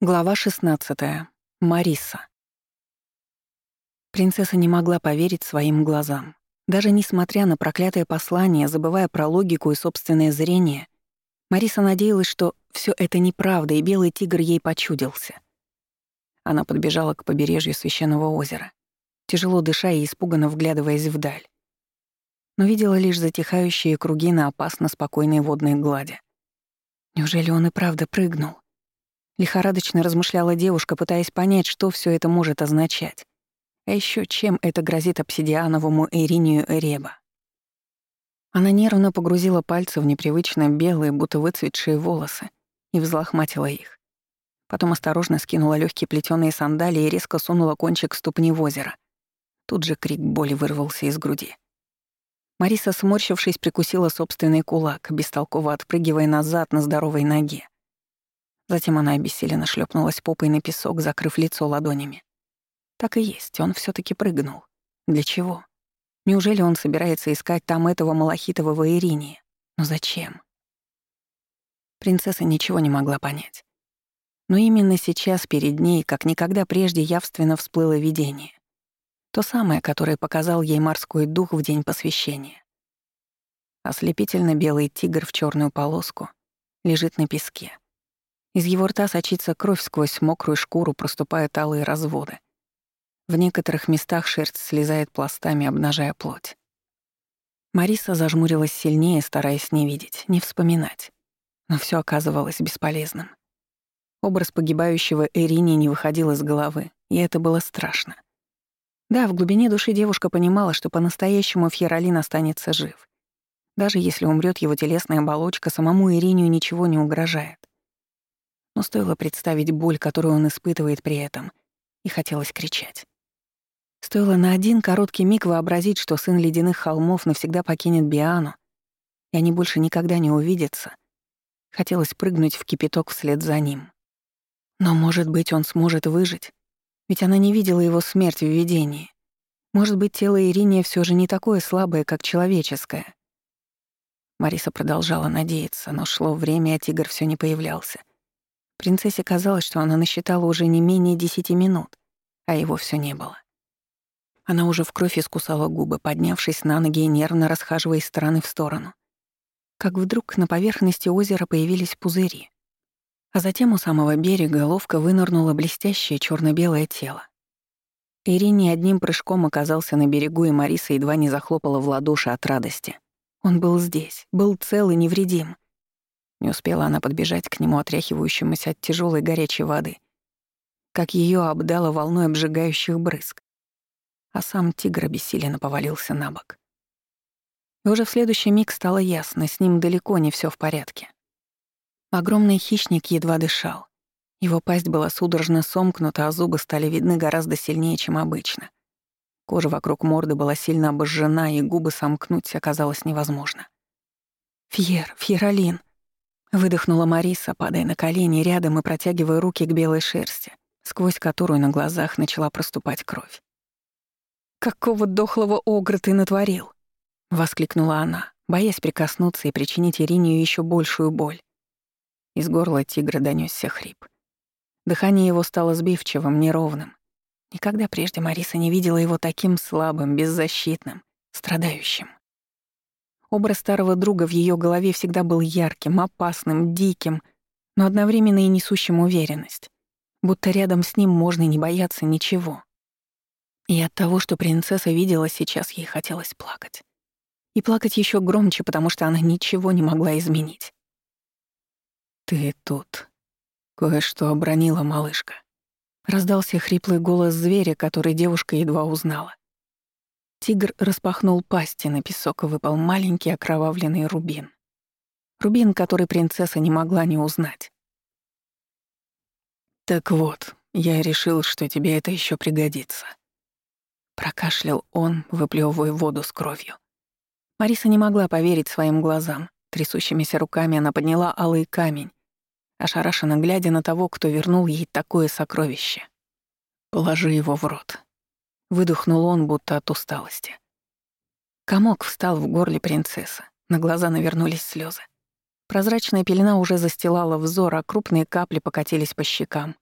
Глава 16. Мариса. Принцесса не могла поверить своим глазам. Даже несмотря на проклятое послание, забывая про логику и собственное зрение, Мариса надеялась, что все это неправда, и белый тигр ей почудился. Она подбежала к побережью священного озера, тяжело дыша и испуганно вглядываясь вдаль. Но видела лишь затихающие круги на опасно спокойной водной глади. Неужели он и правда прыгнул? Лихорадочно размышляла девушка, пытаясь понять, что все это может означать. А еще чем это грозит обсидиановому Эринию Эреба. Она нервно погрузила пальцы в непривычно белые, будто выцветшие волосы и взлохматила их. Потом осторожно скинула легкие плетёные сандалии и резко сунула кончик ступни в озеро. Тут же крик боли вырвался из груди. Мариса, сморщившись, прикусила собственный кулак, бестолково отпрыгивая назад на здоровой ноге. Затем она обессиленно шлепнулась попой на песок, закрыв лицо ладонями. Так и есть, он все таки прыгнул. Для чего? Неужели он собирается искать там этого малахитового Ириния? Но зачем? Принцесса ничего не могла понять. Но именно сейчас перед ней, как никогда прежде, явственно всплыло видение. То самое, которое показал ей морской дух в день посвящения. Ослепительно белый тигр в черную полоску лежит на песке. Из его рта сочится кровь сквозь мокрую шкуру, проступают алые разводы. В некоторых местах шерсть слезает пластами, обнажая плоть. Мариса зажмурилась сильнее, стараясь не видеть, не вспоминать. Но все оказывалось бесполезным. Образ погибающего Эрини не выходил из головы, и это было страшно. Да, в глубине души девушка понимала, что по-настоящему Фьеролин останется жив. Даже если умрет его телесная оболочка, самому Иринию ничего не угрожает но стоило представить боль, которую он испытывает при этом, и хотелось кричать. Стоило на один короткий миг вообразить, что сын ледяных холмов навсегда покинет Биану, и они больше никогда не увидятся. Хотелось прыгнуть в кипяток вслед за ним. Но, может быть, он сможет выжить? Ведь она не видела его смерть в видении. Может быть, тело Ириния все же не такое слабое, как человеческое. Мариса продолжала надеяться, но шло время, а тигр все не появлялся. Принцессе казалось, что она насчитала уже не менее десяти минут, а его все не было. Она уже в кровь искусала губы, поднявшись на ноги и нервно расхаживая из стороны в сторону. Как вдруг на поверхности озера появились пузыри. А затем у самого берега ловко вынырнуло блестящее черно белое тело. Ирине одним прыжком оказался на берегу, и Мариса едва не захлопала в ладоши от радости. Он был здесь, был цел и невредим — не успела она подбежать к нему, отряхивающемуся от тяжелой горячей воды, как ее обдало волной обжигающих брызг, а сам тигр обессиленно повалился на бок. И уже в следующий миг стало ясно, с ним далеко не все в порядке. Огромный хищник едва дышал. Его пасть была судорожно сомкнута, а зубы стали видны гораздо сильнее, чем обычно. Кожа вокруг морды была сильно обожжена, и губы сомкнуть оказалось невозможно. «Фьер, Фьеролин!» Выдохнула Мариса, падая на колени рядом и протягивая руки к белой шерсти, сквозь которую на глазах начала проступать кровь. «Какого дохлого огра ты натворил?» — воскликнула она, боясь прикоснуться и причинить Ирине еще большую боль. Из горла тигра донесся хрип. Дыхание его стало сбивчивым, неровным. Никогда прежде Мариса не видела его таким слабым, беззащитным, страдающим. Образ старого друга в ее голове всегда был ярким, опасным, диким, но одновременно и несущим уверенность. Будто рядом с ним можно не бояться ничего. И от того, что принцесса видела сейчас, ей хотелось плакать. И плакать еще громче, потому что она ничего не могла изменить. «Ты тут. Кое-что обронила малышка». Раздался хриплый голос зверя, который девушка едва узнала. Тигр распахнул пасть, и на песок выпал маленький окровавленный рубин. Рубин, который принцесса не могла не узнать. «Так вот, я решил, что тебе это еще пригодится». Прокашлял он, выплевывая воду с кровью. Мариса не могла поверить своим глазам. Трясущимися руками она подняла алый камень, ошарашенно глядя на того, кто вернул ей такое сокровище. «Положи его в рот», Выдохнул он, будто от усталости. Комок встал в горле принцессы. На глаза навернулись слезы. Прозрачная пелена уже застилала взор, а крупные капли покатились по щекам,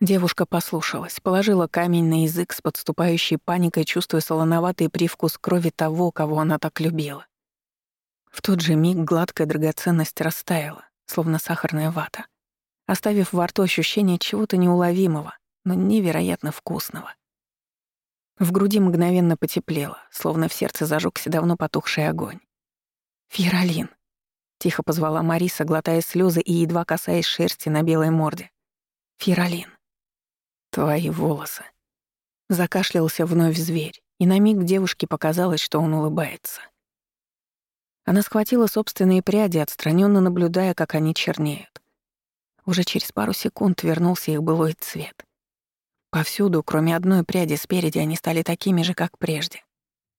Девушка послушалась, положила камень на язык с подступающей паникой, чувствуя солоноватый привкус крови того, кого она так любила. В тот же миг гладкая драгоценность растаяла, словно сахарная вата, оставив во рту ощущение чего-то неуловимого, но невероятно вкусного. В груди мгновенно потеплело, словно в сердце зажегся давно потухший огонь. «Фьеролин!» — тихо позвала Мариса, глотая слезы и едва касаясь шерсти на белой морде. «Фьеролин!» «Твои волосы!» Закашлялся вновь зверь, и на миг девушке показалось, что он улыбается. Она схватила собственные пряди, отстраненно наблюдая, как они чернеют. Уже через пару секунд вернулся их былой цвет. Повсюду, кроме одной пряди спереди, они стали такими же, как прежде.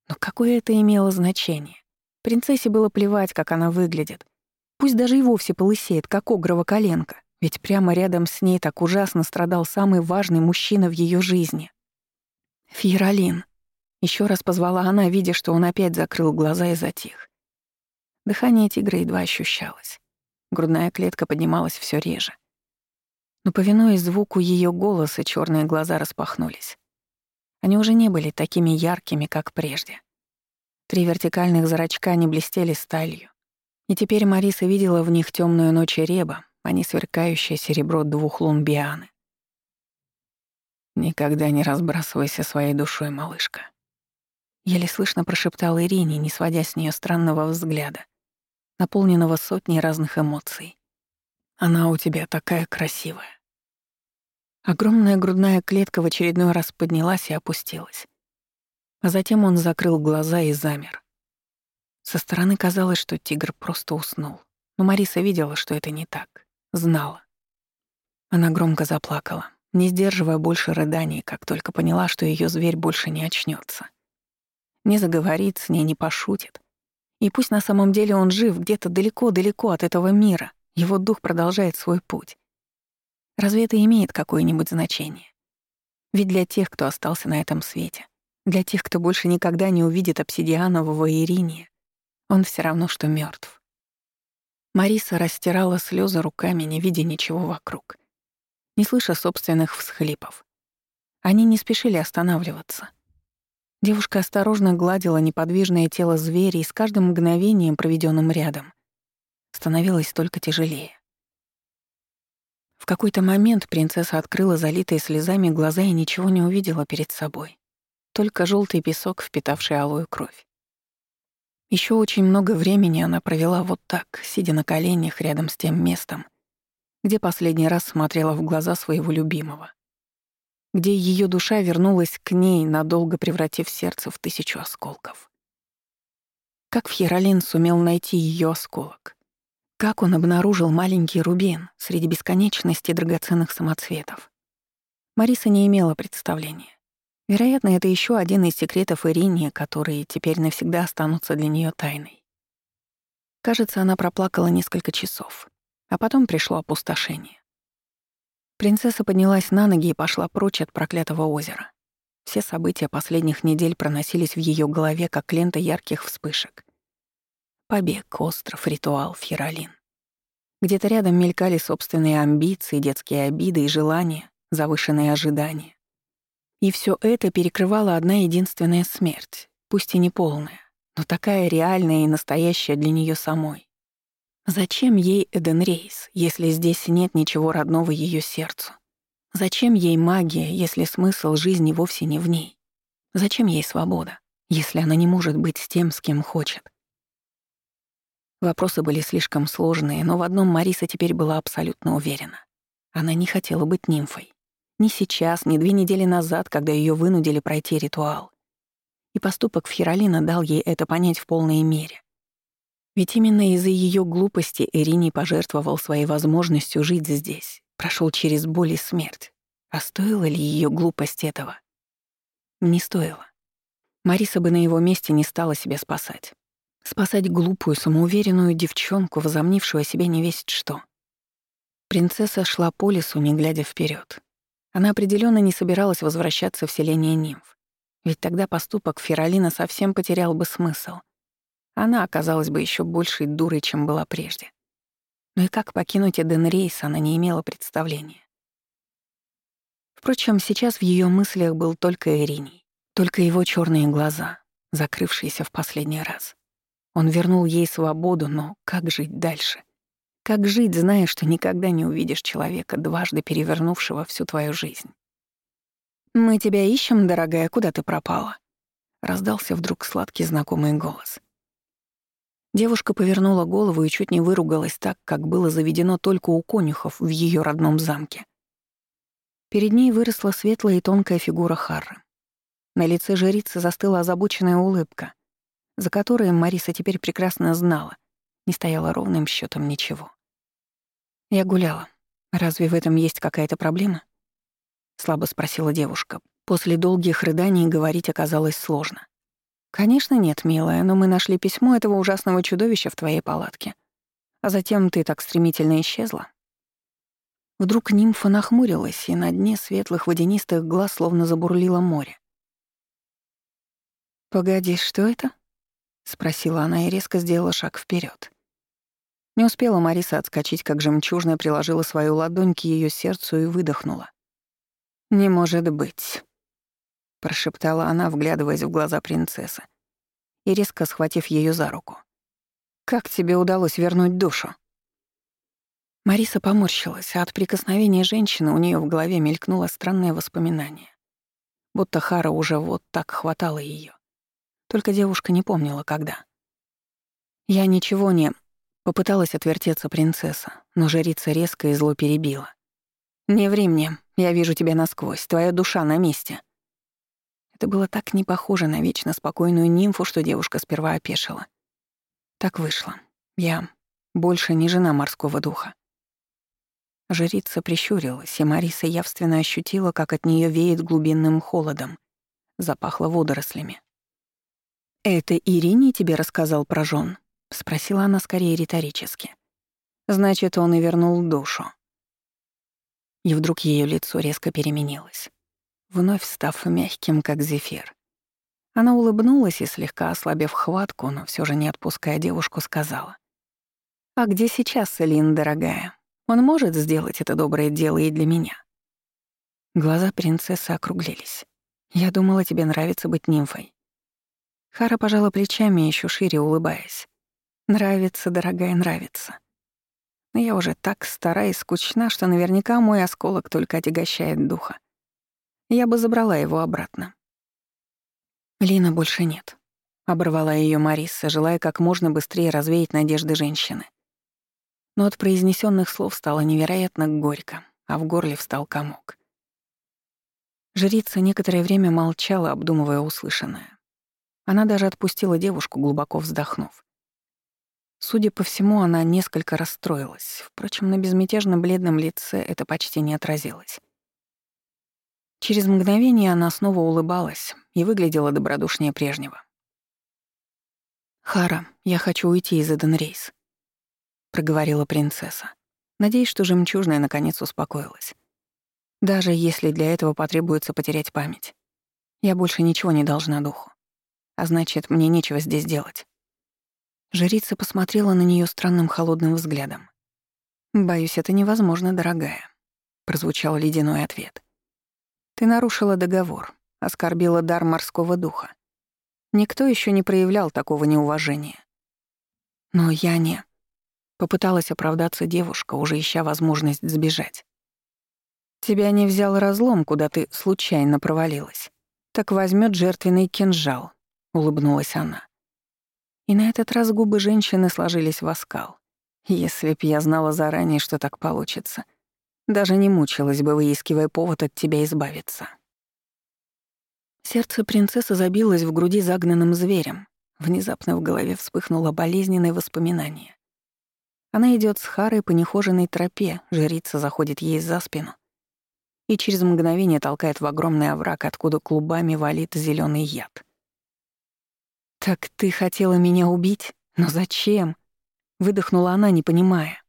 Но какое это имело значение? Принцессе было плевать, как она выглядит. Пусть даже и вовсе полысеет, как огрова коленка, ведь прямо рядом с ней так ужасно страдал самый важный мужчина в ее жизни. «Фьеролин», — еще раз позвала она, видя, что он опять закрыл глаза и затих. Дыхание тигра едва ощущалось. Грудная клетка поднималась все реже но, повинуясь звуку ее голоса, черные глаза распахнулись. Они уже не были такими яркими, как прежде. Три вертикальных зрачка не блестели сталью. И теперь Мариса видела в них темную ночь Реба, а не сверкающее серебро двух лун. «Никогда не разбрасывайся своей душой, малышка», — еле слышно прошептал Ирине, не сводя с нее странного взгляда, наполненного сотней разных эмоций. Она у тебя такая красивая. Огромная грудная клетка в очередной раз поднялась и опустилась. А затем он закрыл глаза и замер. Со стороны казалось, что тигр просто уснул. Но Мариса видела, что это не так. Знала. Она громко заплакала, не сдерживая больше рыданий, как только поняла, что ее зверь больше не очнется. Не заговорит с ней, не пошутит. И пусть на самом деле он жив где-то далеко-далеко от этого мира, его дух продолжает свой путь. Разве это имеет какое-нибудь значение? Ведь для тех, кто остался на этом свете, для тех, кто больше никогда не увидит обсидианового Ириния, он все равно, что мертв. Мариса растирала слезы руками, не видя ничего вокруг, не слыша собственных всхлипов. Они не спешили останавливаться. Девушка осторожно гладила неподвижное тело зверя и с каждым мгновением, проведенным рядом, становилось только тяжелее. В какой-то момент принцесса открыла залитые слезами глаза и ничего не увидела перед собой. Только желтый песок, впитавший алую кровь. Еще очень много времени она провела вот так, сидя на коленях рядом с тем местом, где последний раз смотрела в глаза своего любимого. Где ее душа вернулась к ней, надолго превратив сердце в тысячу осколков. Как Фьеролин сумел найти ее осколок? Как он обнаружил маленький рубин среди бесконечности драгоценных самоцветов? Мариса не имела представления. Вероятно, это еще один из секретов Ирине, которые теперь навсегда останутся для нее тайной. Кажется, она проплакала несколько часов, а потом пришло опустошение. Принцесса поднялась на ноги и пошла прочь от проклятого озера. Все события последних недель проносились в ее голове, как лента ярких вспышек. Побег, остров, ритуал, фьеролин. Где-то рядом мелькали собственные амбиции, детские обиды и желания, завышенные ожидания. И все это перекрывала одна единственная смерть, пусть и не полная, но такая реальная и настоящая для нее самой. Зачем ей Эден Рейс, если здесь нет ничего родного ее сердцу? Зачем ей магия, если смысл жизни вовсе не в ней? Зачем ей свобода, если она не может быть с тем, с кем хочет? Вопросы были слишком сложные, но в одном Мариса теперь была абсолютно уверена. Она не хотела быть нимфой. Ни сейчас, ни две недели назад, когда ее вынудили пройти ритуал. И поступок Фхиролина дал ей это понять в полной мере. Ведь именно из-за ее глупости Ирини пожертвовал своей возможностью жить здесь, прошел через боль и смерть. А стоило ли ее глупость этого? Не стоило. Мариса бы на его месте не стала себя спасать. Спасать глупую, самоуверенную девчонку, возомнившую о себе не весть что. Принцесса шла по лесу, не глядя вперед. Она определенно не собиралась возвращаться в селение нимф. Ведь тогда поступок Феролина совсем потерял бы смысл. Она оказалась бы еще большей дурой, чем была прежде. Но и как покинуть Эден Рейс, она не имела представления. Впрочем, сейчас в ее мыслях был только Ириней, только его черные глаза, закрывшиеся в последний раз. Он вернул ей свободу, но как жить дальше? Как жить, зная, что никогда не увидишь человека, дважды перевернувшего всю твою жизнь? «Мы тебя ищем, дорогая, куда ты пропала?» Раздался вдруг сладкий знакомый голос. Девушка повернула голову и чуть не выругалась так, как было заведено только у конюхов в ее родном замке. Перед ней выросла светлая и тонкая фигура Харры. На лице жрицы застыла озабоченная улыбка, за которой Мариса теперь прекрасно знала, не стояла ровным счетом ничего. «Я гуляла. Разве в этом есть какая-то проблема?» — слабо спросила девушка. После долгих рыданий говорить оказалось сложно. «Конечно нет, милая, но мы нашли письмо этого ужасного чудовища в твоей палатке. А затем ты так стремительно исчезла». Вдруг нимфа нахмурилась, и на дне светлых водянистых глаз словно забурлило море. «Погоди, что это?» — спросила она и резко сделала шаг вперед. Не успела Мариса отскочить, как жемчужная приложила свою ладонь к ее сердцу и выдохнула. «Не может быть», прошептала она, вглядываясь в глаза принцессы и резко схватив ее за руку. «Как тебе удалось вернуть душу?» Мариса поморщилась, а от прикосновения женщины у нее в голове мелькнуло странное воспоминание. Будто Хара уже вот так хватала ее. Только девушка не помнила, когда. «Я ничего не...» — попыталась отвертеться принцесса, но жрица резко и зло перебила. «Не ври мне, я вижу тебя насквозь, твоя душа на месте». Это было так не похоже на вечно спокойную нимфу, что девушка сперва опешила. Так вышло. Я больше не жена морского духа. Жрица прищурилась, и Мариса явственно ощутила, как от нее веет глубинным холодом. Запахло водорослями. «Это Ирине тебе рассказал про жен?» — спросила она скорее риторически. «Значит, он и вернул душу». И вдруг ее лицо резко переменилось вновь став мягким, как зефир. Она улыбнулась и, слегка ослабив хватку, но все же не отпуская девушку, сказала. «А где сейчас Лин, дорогая? Он может сделать это доброе дело и для меня?» Глаза принцессы округлились. «Я думала, тебе нравится быть нимфой». Хара пожала плечами, еще шире улыбаясь. «Нравится, дорогая, нравится. Но я уже так стара и скучна, что наверняка мой осколок только отягощает духа. Я бы забрала его обратно. Лина больше нет. Оборвала ее Мариса, желая как можно быстрее развеять надежды женщины. Но от произнесенных слов стало невероятно горько, а в горле встал комок. Жрица некоторое время молчала, обдумывая услышанное. Она даже отпустила девушку, глубоко вздохнув. Судя по всему, она несколько расстроилась. Впрочем, на безмятежно бледном лице это почти не отразилось. Через мгновение она снова улыбалась и выглядела добродушнее прежнего. «Хара, я хочу уйти из Эденрейс», — проговорила принцесса. Надеюсь, что жемчужная наконец успокоилась. Даже если для этого потребуется потерять память. Я больше ничего не должна духу. А значит, мне нечего здесь делать. Жрица посмотрела на нее странным холодным взглядом. «Боюсь, это невозможно, дорогая», — прозвучал ледяной ответ. Ты нарушила договор, оскорбила дар морского духа. Никто еще не проявлял такого неуважения. Но я не... Попыталась оправдаться девушка, уже ища возможность сбежать. Тебя не взял разлом, куда ты случайно провалилась. Так возьмет жертвенный кинжал, улыбнулась она. И на этот раз губы женщины сложились в оскал. Если б я знала заранее, что так получится — даже не мучилась бы, выискивая повод от тебя избавиться. Сердце принцессы забилось в груди загнанным зверем. Внезапно в голове вспыхнуло болезненное воспоминание. Она идет с Харой по нехоженной тропе, жрица заходит ей за спину и через мгновение толкает в огромный овраг, откуда клубами валит зеленый яд. «Так ты хотела меня убить? Но зачем?» — выдохнула она, не понимая.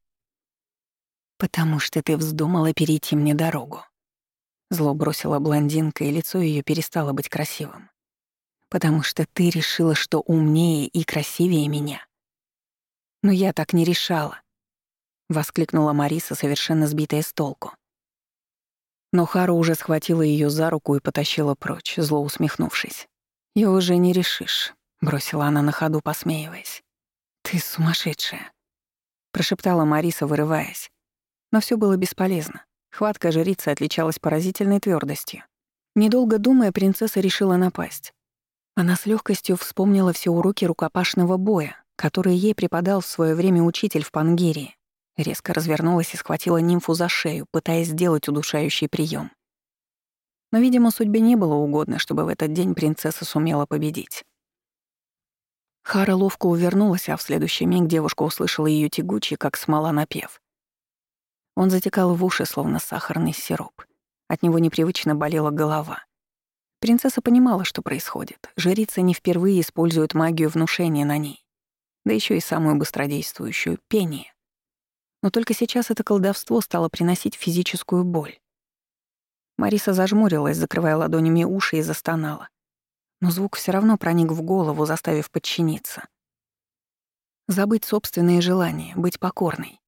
«Потому что ты вздумала перейти мне дорогу». Зло бросила блондинка, и лицо ее перестало быть красивым. «Потому что ты решила, что умнее и красивее меня». «Но я так не решала», — воскликнула Мариса, совершенно сбитая с толку. Но Хара уже схватила ее за руку и потащила прочь, зло усмехнувшись. «И уже не решишь», — бросила она на ходу, посмеиваясь. «Ты сумасшедшая», — прошептала Мариса, вырываясь. Но все было бесполезно. Хватка жрицы отличалась поразительной твердостью. Недолго думая, принцесса решила напасть. Она с легкостью вспомнила все уроки рукопашного боя, которые ей преподал в свое время учитель в Пангерии. Резко развернулась и схватила нимфу за шею, пытаясь сделать удушающий прием. Но, видимо, судьбе не было угодно, чтобы в этот день принцесса сумела победить. Хара ловко увернулась, а в следующий миг девушка услышала ее тягучий, как смола, напев. Он затекал в уши, словно сахарный сироп. От него непривычно болела голова. Принцесса понимала, что происходит. Жрица не впервые использует магию внушения на ней. Да еще и самую быстродействующую — пение. Но только сейчас это колдовство стало приносить физическую боль. Мариса зажмурилась, закрывая ладонями уши и застонала. Но звук все равно проник в голову, заставив подчиниться. Забыть собственные желания, быть покорной.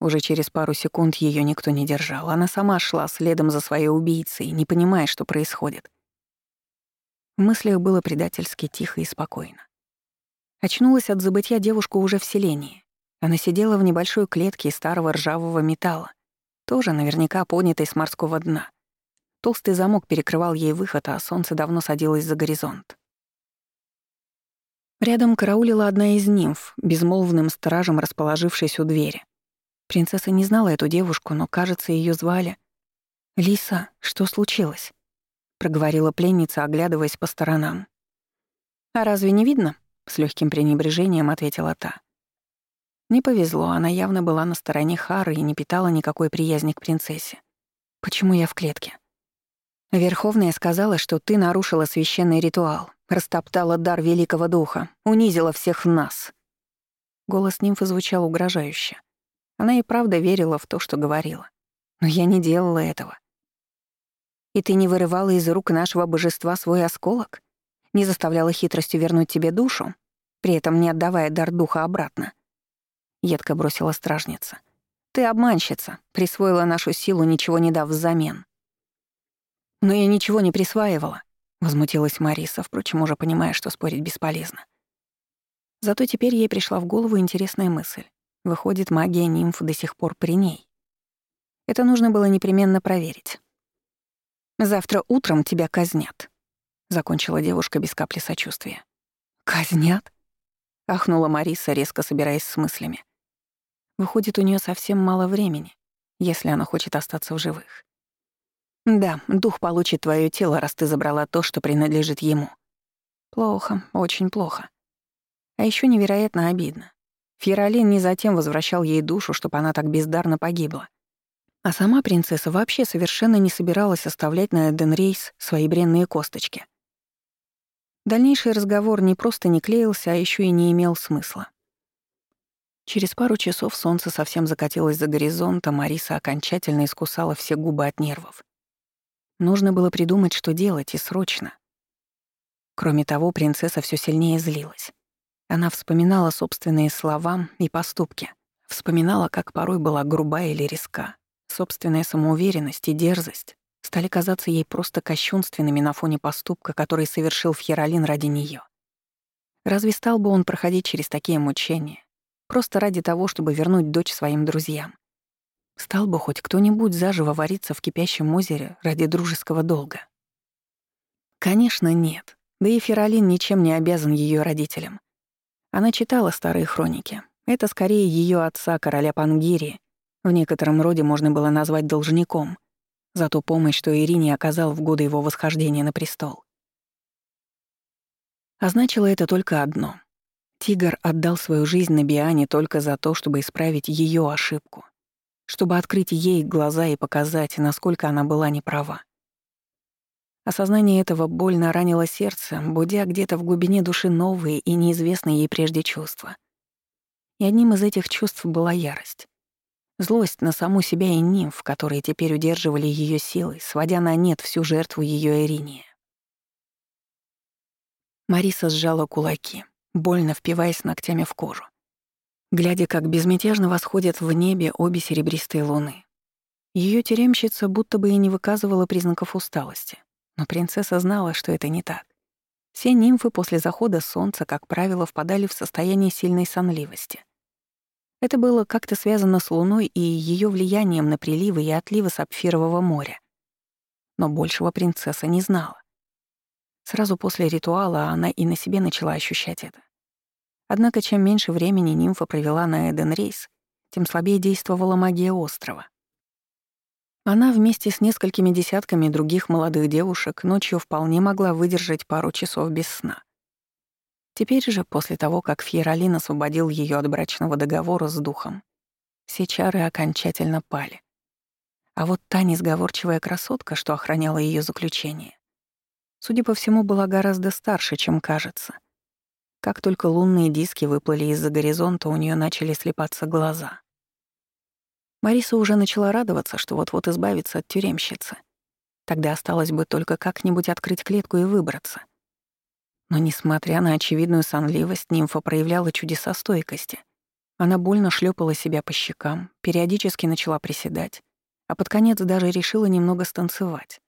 Уже через пару секунд ее никто не держал. Она сама шла следом за своей убийцей, не понимая, что происходит. В мыслях было предательски тихо и спокойно. Очнулась от забытья девушка уже в селении. Она сидела в небольшой клетке из старого ржавого металла, тоже наверняка поднятой с морского дна. Толстый замок перекрывал ей выход, а солнце давно садилось за горизонт. Рядом караулила одна из нимф, безмолвным стражем расположившись у двери. Принцесса не знала эту девушку, но, кажется, ее звали. «Лиса, что случилось?» — проговорила пленница, оглядываясь по сторонам. «А разве не видно?» — с легким пренебрежением ответила та. Не повезло, она явно была на стороне Хары и не питала никакой приязни к принцессе. «Почему я в клетке?» Верховная сказала, что ты нарушила священный ритуал, растоптала дар великого духа, унизила всех нас. Голос нимфы звучал угрожающе. Она и правда верила в то, что говорила. Но я не делала этого. И ты не вырывала из рук нашего божества свой осколок? Не заставляла хитростью вернуть тебе душу, при этом не отдавая дар духа обратно? Едко бросила стражница. Ты обманщица, присвоила нашу силу, ничего не дав взамен. Но я ничего не присваивала, возмутилась Мариса, впрочем, уже понимая, что спорить бесполезно. Зато теперь ей пришла в голову интересная мысль. Выходит, магия нимф до сих пор при ней. Это нужно было непременно проверить. «Завтра утром тебя казнят», — закончила девушка без капли сочувствия. «Казнят?» — ахнула Мариса, резко собираясь с мыслями. Выходит, у нее совсем мало времени, если она хочет остаться в живых. «Да, дух получит твое тело, раз ты забрала то, что принадлежит ему». Плохо, очень плохо. А еще невероятно обидно. Фьеролин не затем возвращал ей душу, чтобы она так бездарно погибла. А сама принцесса вообще совершенно не собиралась оставлять на Эденрейс свои бренные косточки. Дальнейший разговор не просто не клеился, а еще и не имел смысла. Через пару часов солнце совсем закатилось за горизонт, а Мариса окончательно искусала все губы от нервов. Нужно было придумать, что делать, и срочно. Кроме того, принцесса все сильнее злилась. Она вспоминала собственные слова и поступки. Вспоминала, как порой была груба или резка. Собственная самоуверенность и дерзость стали казаться ей просто кощунственными на фоне поступка, который совершил Фьеролин ради нее. Разве стал бы он проходить через такие мучения? Просто ради того, чтобы вернуть дочь своим друзьям. Стал бы хоть кто-нибудь заживо вариться в кипящем озере ради дружеского долга? Конечно, нет. Да и Феролин ничем не обязан ее родителям. Она читала старые хроники. Это скорее ее отца, короля Пангирии, в некотором роде можно было назвать должником, за ту помощь, что Ирине оказал в годы его восхождения на престол. А значило это только одно. Тигр отдал свою жизнь на Биане только за то, чтобы исправить ее ошибку, чтобы открыть ей глаза и показать, насколько она была неправа. Осознание этого больно ранило сердце, будя где-то в глубине души новые и неизвестные ей прежде чувства. И одним из этих чувств была ярость. Злость на саму себя и нимф, которые теперь удерживали ее силой, сводя на нет всю жертву ее Ирине. Мариса сжала кулаки, больно впиваясь ногтями в кожу. Глядя, как безмятежно восходят в небе обе серебристые луны. Ее тюремщица будто бы и не выказывала признаков усталости. Но принцесса знала, что это не так. Все нимфы после захода солнца, как правило, впадали в состояние сильной сонливости. Это было как-то связано с Луной и ее влиянием на приливы и отливы Сапфирового моря. Но большего принцесса не знала. Сразу после ритуала она и на себе начала ощущать это. Однако чем меньше времени нимфа провела на Эден-рейс, тем слабее действовала магия острова. Она вместе с несколькими десятками других молодых девушек ночью вполне могла выдержать пару часов без сна. Теперь же, после того, как Фьеролин освободил ее от брачного договора с духом, все чары окончательно пали. А вот та несговорчивая красотка, что охраняла ее заключение, судя по всему, была гораздо старше, чем кажется. Как только лунные диски выплыли из-за горизонта, у нее начали слепаться глаза. Мариса уже начала радоваться, что вот-вот избавится от тюремщицы. Тогда осталось бы только как-нибудь открыть клетку и выбраться — но, несмотря на очевидную сонливость, нимфа проявляла чудеса стойкости. Она больно шлепала себя по щекам, периодически начала приседать, а под конец даже решила немного станцевать.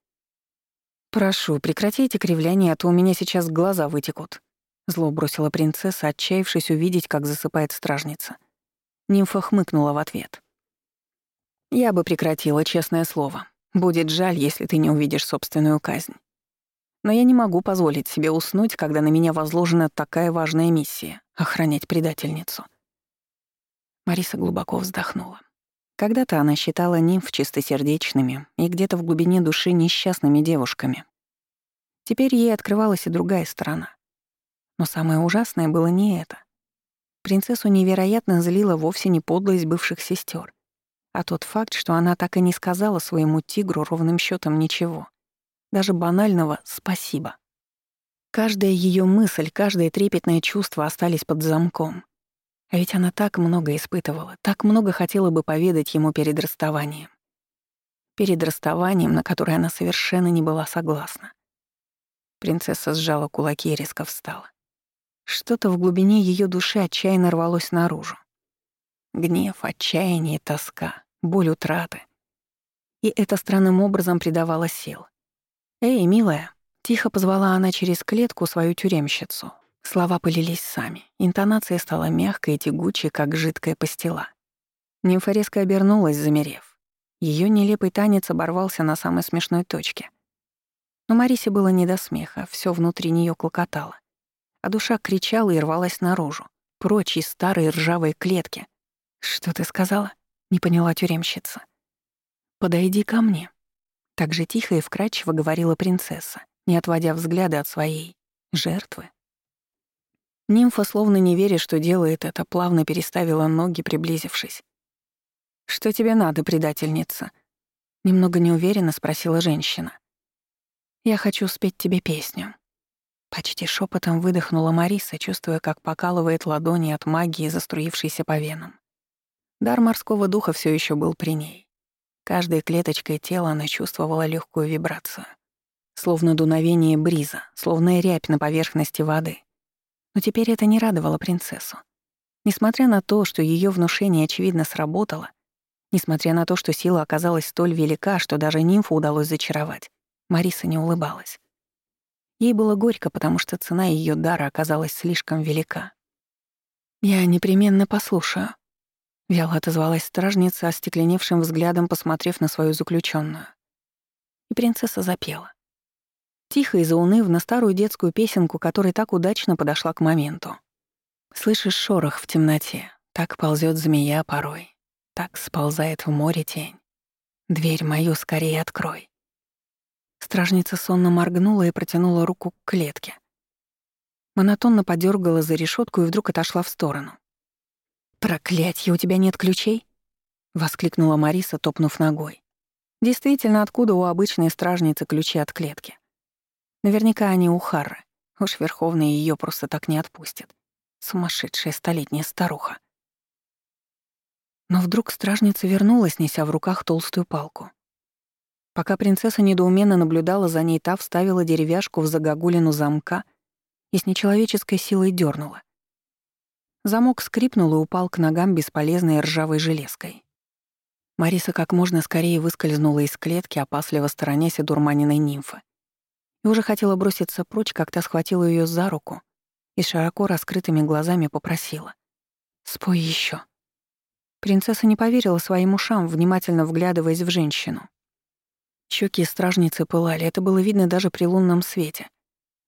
«Прошу, прекратите кривляние, а то у меня сейчас глаза вытекут», — зло бросила принцесса, отчаявшись увидеть, как засыпает стражница. Нимфа хмыкнула в ответ. «Я бы прекратила, честное слово. Будет жаль, если ты не увидишь собственную казнь. Но я не могу позволить себе уснуть, когда на меня возложена такая важная миссия — охранять предательницу. Мариса глубоко вздохнула. Когда-то она считала нимф чистосердечными и где-то в глубине души несчастными девушками. Теперь ей открывалась и другая сторона. Но самое ужасное было не это. Принцессу невероятно злила вовсе не подлость бывших сестер, а тот факт, что она так и не сказала своему тигру ровным счетом ничего даже банального «спасибо». Каждая ее мысль, каждое трепетное чувство остались под замком. А ведь она так много испытывала, так много хотела бы поведать ему перед расставанием. Перед расставанием, на которое она совершенно не была согласна. Принцесса сжала кулаки и резко встала. Что-то в глубине ее души отчаянно рвалось наружу. Гнев, отчаяние, тоска, боль утраты. И это странным образом придавало сил. «Эй, милая!» — тихо позвала она через клетку свою тюремщицу. Слова полились сами. Интонация стала мягкой и тягучей, как жидкая пастила. Нимфа резко обернулась, замерев. Ее нелепый танец оборвался на самой смешной точке. Но Марисе было не до смеха, все внутри нее клокотало. А душа кричала и рвалась наружу, прочь из старой ржавой клетки. «Что ты сказала?» — не поняла тюремщица. «Подойди ко мне», так же тихо и вкрадчиво говорила принцесса, не отводя взгляда от своей жертвы. Нимфа, словно не веря, что делает это, плавно переставила ноги, приблизившись. «Что тебе надо, предательница?» Немного неуверенно спросила женщина. «Я хочу спеть тебе песню». Почти шепотом выдохнула Мариса, чувствуя, как покалывает ладони от магии, заструившейся по венам. Дар морского духа все еще был при ней. Каждой клеточкой тела она чувствовала легкую вибрацию. Словно дуновение бриза, словно рябь на поверхности воды. Но теперь это не радовало принцессу. Несмотря на то, что ее внушение очевидно сработало, несмотря на то, что сила оказалась столь велика, что даже нимфу удалось зачаровать, Мариса не улыбалась. Ей было горько, потому что цена ее дара оказалась слишком велика. «Я непременно послушаю», Вяло отозвалась стражница, остекленевшим взглядом посмотрев на свою заключенную. И принцесса запела. Тихо и заунывно старую детскую песенку, которая так удачно подошла к моменту. Слышишь шорох в темноте, так ползет змея порой, так сползает в море тень. Дверь мою скорее открой. Стражница сонно моргнула и протянула руку к клетке. Монотонно подергала за решетку и вдруг отошла в сторону. «Проклятье, у тебя нет ключей?» — воскликнула Мариса, топнув ногой. Действительно, откуда у обычной стражницы ключи от клетки? Наверняка они у Харры. Уж Верховный ее просто так не отпустит. Сумасшедшая столетняя старуха. Но вдруг стражница вернулась, неся в руках толстую палку. Пока принцесса недоуменно наблюдала за ней, та вставила деревяшку в загогулину замка и с нечеловеческой силой дернула. Замок скрипнул и упал к ногам бесполезной ржавой железкой. Мариса как можно скорее выскользнула из клетки, опасливо сторонясь дурманиной нимфы. И уже хотела броситься прочь, как та схватила ее за руку и широко раскрытыми глазами попросила. «Спой еще. Принцесса не поверила своим ушам, внимательно вглядываясь в женщину. Щеки стражницы пылали, это было видно даже при лунном свете.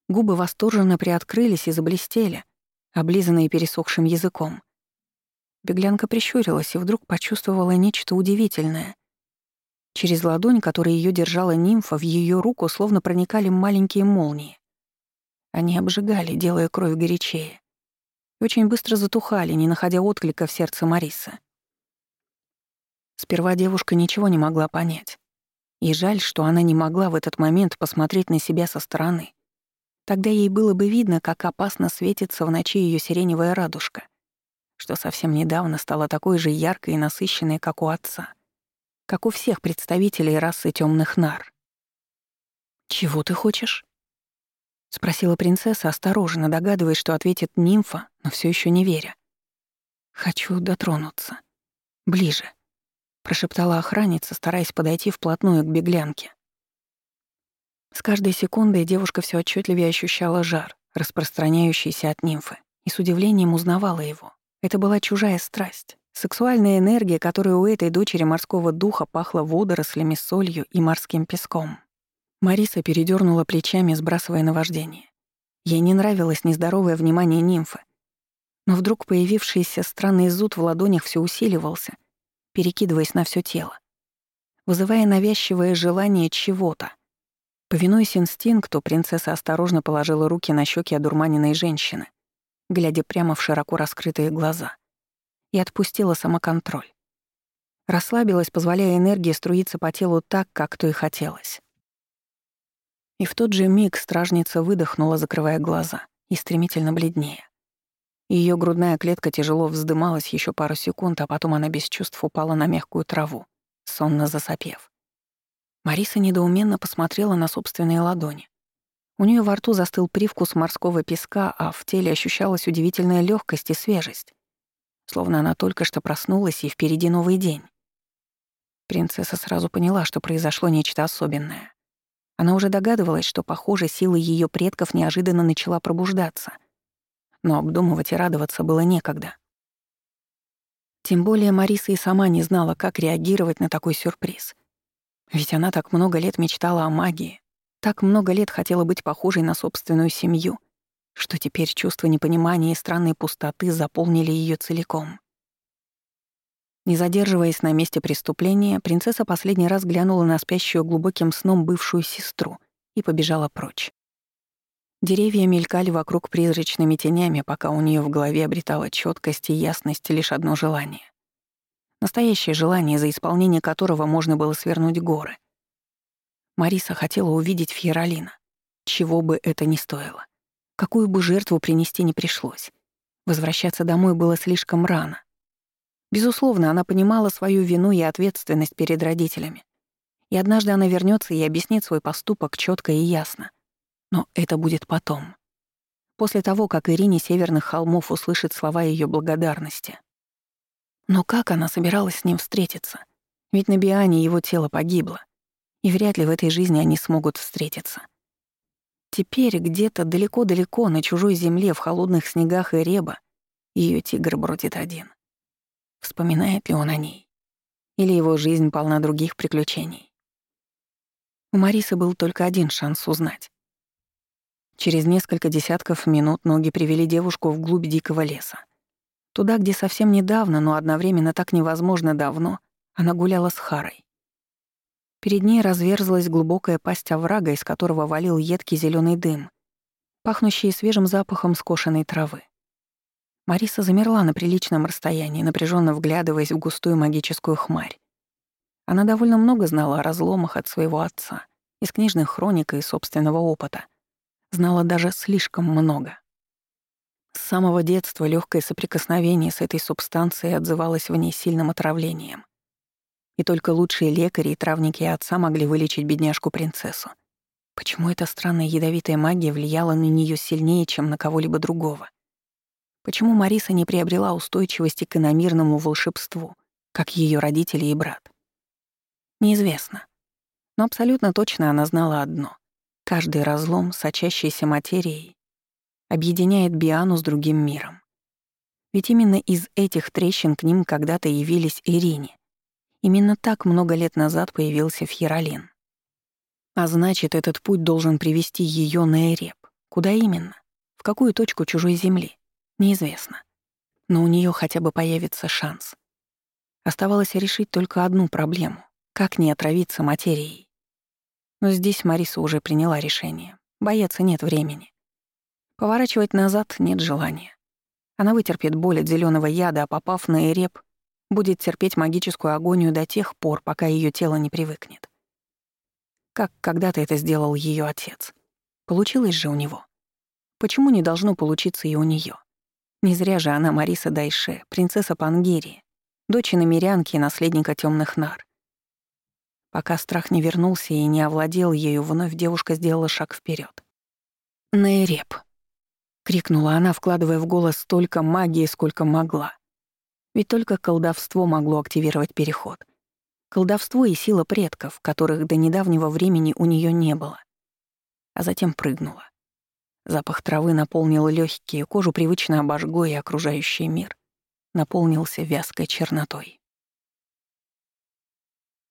Губы восторженно приоткрылись и заблестели, облизанные пересохшим языком. Беглянка прищурилась и вдруг почувствовала нечто удивительное. Через ладонь, которой ее держала нимфа, в ее руку словно проникали маленькие молнии. Они обжигали, делая кровь горячее. И очень быстро затухали, не находя отклика в сердце Марисы. Сперва девушка ничего не могла понять. И жаль, что она не могла в этот момент посмотреть на себя со стороны. Тогда ей было бы видно, как опасно светится в ночи ее сиреневая радужка, что совсем недавно стала такой же яркой и насыщенной, как у отца, как у всех представителей расы темных нар. «Чего ты хочешь?» — спросила принцесса, осторожно догадываясь, что ответит нимфа, но все еще не веря. «Хочу дотронуться. Ближе», — прошептала охранница, стараясь подойти вплотную к беглянке. С каждой секундой девушка все отчетливее ощущала жар, распространяющийся от нимфы, и с удивлением узнавала его. Это была чужая страсть, сексуальная энергия, которая у этой дочери морского духа пахла водорослями, солью и морским песком. Мариса передернула плечами, сбрасывая наваждение. Ей не нравилось нездоровое внимание нимфы. Но вдруг появившийся странный зуд в ладонях все усиливался, перекидываясь на все тело, вызывая навязчивое желание чего-то. Повинуясь инстинкту, принцесса осторожно положила руки на щеки одурманенной женщины, глядя прямо в широко раскрытые глаза, и отпустила самоконтроль. Расслабилась, позволяя энергии струиться по телу так, как то и хотелось. И в тот же миг стражница выдохнула, закрывая глаза, и стремительно бледнее. Ее грудная клетка тяжело вздымалась еще пару секунд, а потом она без чувств упала на мягкую траву, сонно засопев. Мариса недоуменно посмотрела на собственные ладони. У нее во рту застыл привкус морского песка, а в теле ощущалась удивительная легкость и свежесть. Словно она только что проснулась, и впереди новый день. Принцесса сразу поняла, что произошло нечто особенное. Она уже догадывалась, что, похоже, сила ее предков неожиданно начала пробуждаться. Но обдумывать и радоваться было некогда. Тем более Мариса и сама не знала, как реагировать на такой сюрприз. Ведь она так много лет мечтала о магии, так много лет хотела быть похожей на собственную семью, что теперь чувство непонимания и странной пустоты заполнили ее целиком. Не задерживаясь на месте преступления, принцесса последний раз глянула на спящую глубоким сном бывшую сестру и побежала прочь. Деревья мелькали вокруг призрачными тенями, пока у нее в голове обретала четкость и ясность лишь одно желание Настоящее желание, за исполнение которого можно было свернуть горы. Мариса хотела увидеть Фьеролина, чего бы это ни стоило. Какую бы жертву принести не пришлось. Возвращаться домой было слишком рано. Безусловно, она понимала свою вину и ответственность перед родителями. И однажды она вернется и объяснит свой поступок четко и ясно. Но это будет потом. После того, как Ирине Северных холмов услышит слова ее благодарности. Но как она собиралась с ним встретиться? Ведь на Биане его тело погибло, и вряд ли в этой жизни они смогут встретиться. Теперь где-то далеко-далеко на чужой земле в холодных снегах и реба ее тигр бродит один. Вспоминает ли он о ней? Или его жизнь полна других приключений? У Марисы был только один шанс узнать. Через несколько десятков минут ноги привели девушку вглубь дикого леса. Туда, где совсем недавно, но одновременно так невозможно давно, она гуляла с Харой. Перед ней разверзлась глубокая пасть оврага, из которого валил едкий зеленый дым, пахнущий свежим запахом скошенной травы. Мариса замерла на приличном расстоянии, напряженно вглядываясь в густую магическую хмарь. Она довольно много знала о разломах от своего отца, из книжных хроник и собственного опыта. Знала даже слишком много. С самого детства легкое соприкосновение с этой субстанцией отзывалось в ней сильным отравлением. И только лучшие лекари и травники отца могли вылечить бедняжку-принцессу. Почему эта странная ядовитая магия влияла на нее сильнее, чем на кого-либо другого? Почему Мариса не приобрела устойчивости к иномирному волшебству, как ее родители и брат? Неизвестно. Но абсолютно точно она знала одно. Каждый разлом, сочащийся материей, объединяет Биану с другим миром. Ведь именно из этих трещин к ним когда-то явились Ирине. Именно так много лет назад появился Фьеролин. А значит, этот путь должен привести ее на Эреб. Куда именно? В какую точку чужой земли? Неизвестно. Но у нее хотя бы появится шанс. Оставалось решить только одну проблему — как не отравиться материей. Но здесь Мариса уже приняла решение. Бояться нет времени. Поворачивать назад нет желания. Она вытерпит боль от зеленого яда, а попав на Эреб, будет терпеть магическую агонию до тех пор, пока ее тело не привыкнет. Как когда-то это сделал ее отец. Получилось же у него. Почему не должно получиться и у нее? Не зря же она Мариса Дайше, принцесса Пангерии, дочь намерянки и наследника темных нар. Пока страх не вернулся и не овладел ею, вновь девушка сделала шаг вперед. «Нейреп!» — крикнула она, вкладывая в голос столько магии, сколько могла. Ведь только колдовство могло активировать переход. Колдовство и сила предков, которых до недавнего времени у нее не было. А затем прыгнула. Запах травы наполнил легкие, кожу привычно обожгло и окружающий мир наполнился вязкой чернотой.